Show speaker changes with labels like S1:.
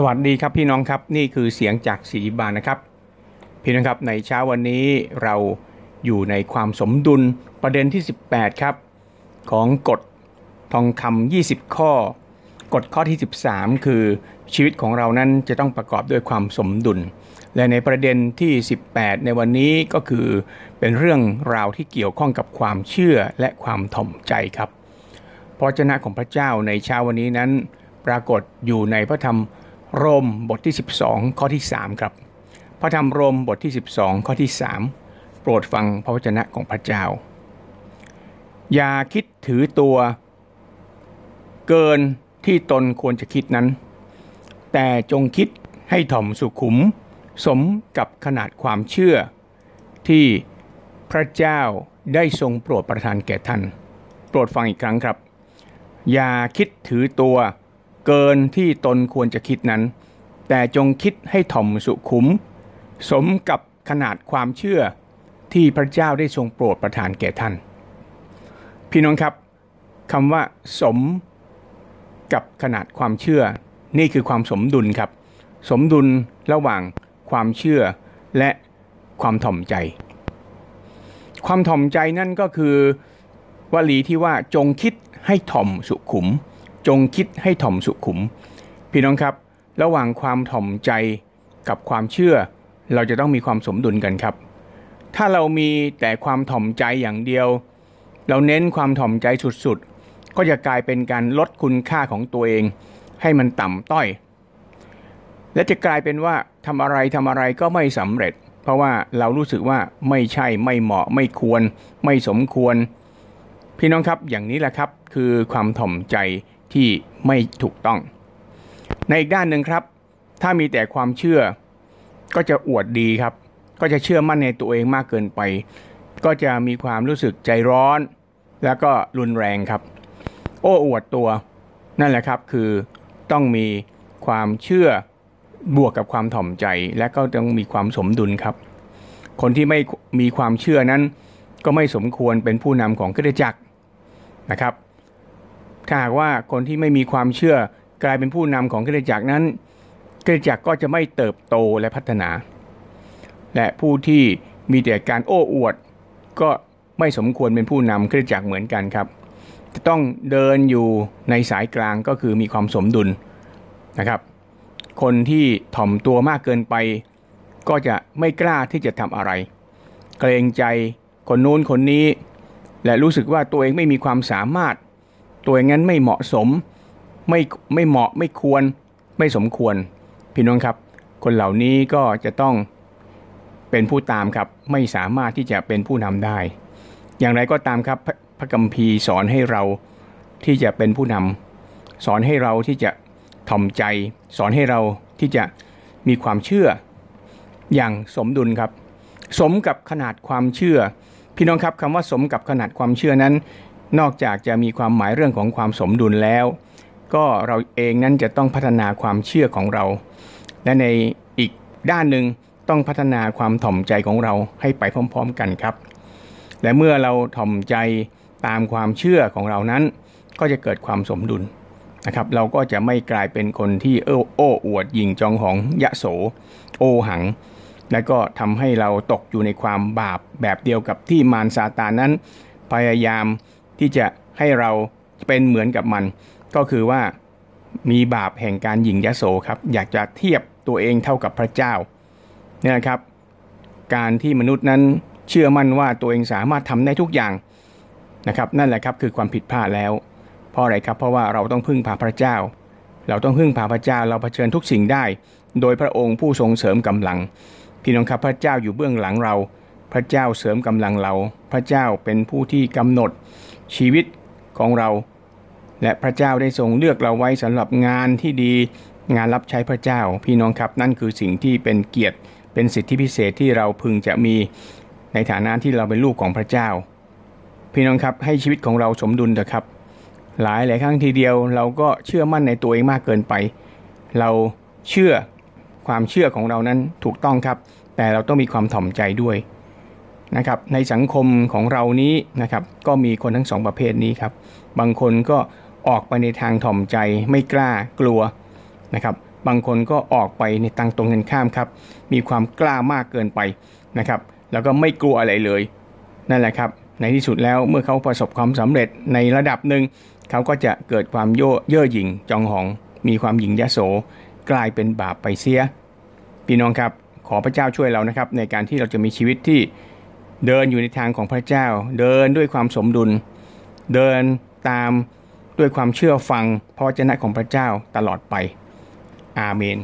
S1: สวัสดีครับพี่น้องครับนี่คือเสียงจากสีบานนะครับ พี่น้องครับในเช้าวันนี้เราอยู่ในความสมดุลประเด็นที่ 18 ครับ ของกฎทองคำ20 ข้อกฎข้อที่ 13 คือชีวิตของเรานั้นจะต้องประกอบด้วยความสมดุล และในประเด็นที่ 18 ในวันนี้ก็คือเป็นเรื่องราวที่เกี่ยวข้องกับความเชื่อและความถ่อมใจครับพระเจ้าของพระเจ้าในเช้าวันนี้นั้น ปรากฏอยู่ในพระธรรม โรมบทที่ 12 ข้อที่ 3 ครับ พระธรรมโรมบทที่ 12 ข้อที่ 3 โปรดฟังพระวจนะของพระเจ้า อย่าคิดถือตัว เกินที่ตนควรจะคิดนั้น แต่จงคิดให้ถ่อมสุขุม สมกับขนาดความเชื่อ ที่พระเจ้าได้ทรงโปรดประทานแก่ท่าน โปรดฟังอีกครั้งครับ อย่าคิดถือตัวเกินที่ตนควรจะคิดนั้น แต่จงคิดให้ถ่อมสุขุม สมกับขนาดความเชื่อที่พระเจ้าได้ทรงโปรดประทานแก่ท่าน พี่น้องครับคำว่า สมกับขนาดความเชื่อ นี่คือความสมดุลครับ สมดุลระหว่างความเชื่อและความถ่อมใจ ความถ่อมใจนั่นก็คือวลีที่ว่าจงคิดให้ถ่อมสุขุม จงคิดให้ถ่อมสุขุม พี่น้องครับ ระหว่างความถ่อมใจกับความเชื่อ เราจะต้องมีความสมดุลกันครับ ถ้าเรามีแต่ความถ่อมใจอย่างเดียว เราเน้นความถ่อมใจสุดๆ ก็จะกลายเป็นการลดคุณค่าของตัวเอง ให้มันต่ำต้อย และจะกลายเป็นว่าทำอะไรทำอะไรก็ไม่สำเร็จ เพราะว่าเรารู้สึกว่าไม่ใช่ไม่เหมาะไม่ควร ไม่สมควร พี่น้องครับอย่างนี้แหละครับคือความถ่อมใจ ที่ไม่ถูกต้อง ในอีกด้านหนึ่งครับ ถ้ามีแต่ความเชื่อ ก็จะอวดดีครับ ก็จะเชื่อมั่นในตัวเองมากเกินไป ก็จะมีความรู้สึกใจร้อน แล้วก็รุนแรงครับ โอ้อวดตัวนั่นแหละครับคือต้องมีความเชื่อบวกกับความถ่อมใจ และก็ต้องมีความสมดุลครับ คนที่ไม่มีความเชื่อนั้น ก็ไม่สมควรเป็นผู้นำของคริสตจักรนะครับ ถ้าหากว่าคนที่ไม่มีความเชื่อกลายเป็นผู้นำของคริสตจักรนั้นคริสตจักรก็จะไม่เติบโตและพัฒนา และผู้ที่มีแต่การโอ้อวด ก็ไม่สมควรเป็นผู้นำคริสตจักรเหมือนกันครับ จะต้องเดินอยู่ในสายกลางก็คือมีความสมดุลนะครับ คนที่ถ่อมตัวมากเกินไป ก็จะไม่กล้าที่จะทำอะไร เกรงใจคนนู้นคนนี้ และรู้สึกว่าตัวเองไม่มีความสามารถ ตัวอย่างนั้นไม่เหมาะสม ไม่ไม่เหมาะไม่ควร ไม่สมควร พี่น้องครับ คนเหล่านี้ก็จะต้องเป็นผู้ตามครับ ไม่สามารถที่จะเป็นผู้นำได้ อย่างไรก็ตามครับพพระกัมภีร์สอนให้เราที่จะเป็นผู้นำสอนให้เราที่จะถ่อมใจ สอนให้เราที่จะมีความเชื่อ อย่างสมดุลครับ สมกับขนาดความเชื่อ พี่น้องครับคำว่าสมกับขนาดความเชื่อนั้น นอกจากจะมีความหมายเรื่องของความสมดุลแล้ว ก็เราเองนั้นจะต้องพัฒนาความเชื่อของเรา และในอีกด้านหนึ่งต้องพัฒนาความถ่อมใจของเราให้ไปพร้อมๆกันครับ และเมื่อเราถ่อมใจตามความเชื่อของเรานั้น ก็จะเกิดความสมดุลนะครับ เราก็จะไม่กลายเป็นคนที่เอ้โอ้อวดยิงจองของยะโส โอหัง และก็ทำให้เราตกอยู่ในความบาปแบบเดียวกับที่มารซาตานนั้น พยายาม ที่จะให้เราเป็นเหมือนกับมัน ก็คือว่ามีบาปแห่งการหยิ่งยโสครับอยากจะเทียบตัวเองเท่ากับพระเจ้าเนี่ยนะครับ การที่มนุษย์นั้นเชื่อมั่นว่าตัวเองสามารถทำได้ทุกอย่างนะครับนั่นแหละครับคือความผิดพลาดแล้ว เพราะอะไรครับเพราะว่าเราต้องพึ่งพาพระเจ้า เราต้องพึ่งพาพระเจ้าเราเผชิญทุกสิ่งได้ โดยพระองค์ผู้ทรงเสริมกำลัง พี่น้องครับพระเจ้าอยู่เบื้องหลังเรา พระเจ้าเสริมกำลังเรา พระเจ้าเป็นผู้ที่กำหนด ชีวิตของเรา และพระเจ้าได้ทรงเลือกเราไว้สำหรับงานที่ดีงานรับใช้พระเจ้า พี่น้องครับนั่นคือสิ่งที่เป็นเกียรติ เป็นสิทธิพิเศษที่เราพึงจะมีในฐานะที่เราเป็นลูกของพระเจ้า พี่น้องครับให้ชีวิตของเราสมดุลเถอะครับ หลายหลายครั้งทีเดียวเราก็เชื่อมั่นในตัวเองมากเกินไป เราเชื่อความเชื่อของเรานั้นถูกต้องครับ แต่เราต้องมีความถ่อมใจด้วย นะครับในสังคมของเรานี้นะครับก็มีคนทั้งสองประเภทนี้ครับบางคนก็ออกไปในทางถ่อมใจไม่กล้ากลัวนะครับบางคนก็ออกไปในทางตรงกันข้ามครับ มีความกล้ามากเกินไปนะครับแล้วก็ไม่กลัวอะไรเลยนั่นแหละครับในที่สุดแล้วเมื่อเขาประสบความสำเร็จในระดับหนึ่งเขาก็จะเกิดความโย่เย่อหยิ่งจองหอง มีความหยิ่งยโส กลายเป็นบาปไปเสีย พี่น้องครับขอพระเจ้าช่วยเรานะครับในการที่เราจะมีชีวิตที่ เดินอยู่ในทางของพระเจ้า เดินด้วยความสมดุล เดินตามด้วยความเชื่อฟังพระวจนะของพระเจ้าตลอดไป อาเมน